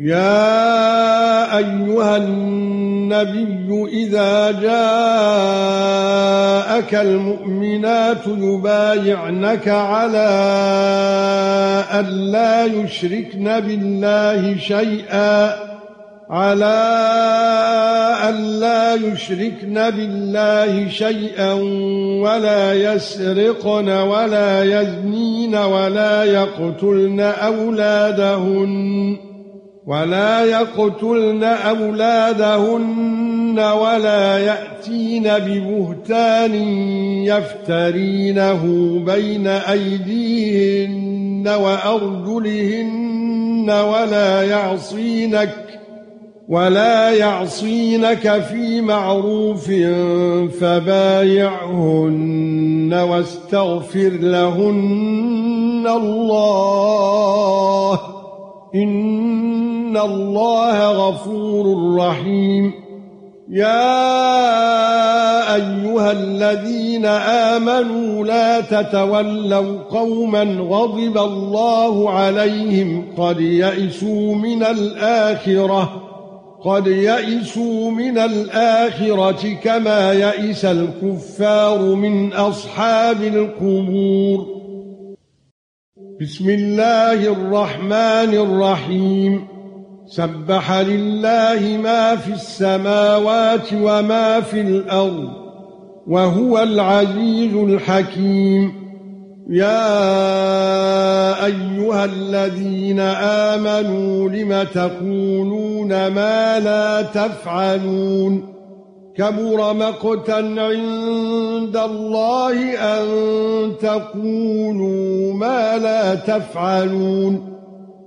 يا أيها النبي إذا جاءك المؤمنات يبايعنك على أن لا يشركن بالله شيئا على أن لا يشركن بالله شيئا ولا يسرقن ولا يزنين ولا يقتلن أولادهن. ولا يقتلن أولادهن ولا يأتين ببهتان يفترينه بين أيديهن وأرجلهن ولا يعصينك ولا يعصينك في معروف فبايعهن واستغفر لهن الله ان الله غفور رحيم. يا ايها الذين امنوا لا تتولوا قوما غضب الله عليهم قد يئسوا من الاخره قد يئسوا من الاخره كما يئس الكفار من اصحاب القبور. بسم الله الرحمن الرحيم. سبح لله ما في السماوات وما في الأرض وهو العزيز الحكيم. يا أيها الذين آمنوا لم تقولون ما لا تفعلون؟ كبر مقتا عند الله أن تقولوا ما لا تفعلون.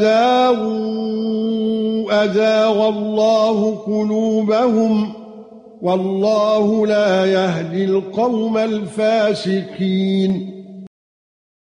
زاغوا ازاغ الله قلوبهم والله لا يهدي القوم الفاسقين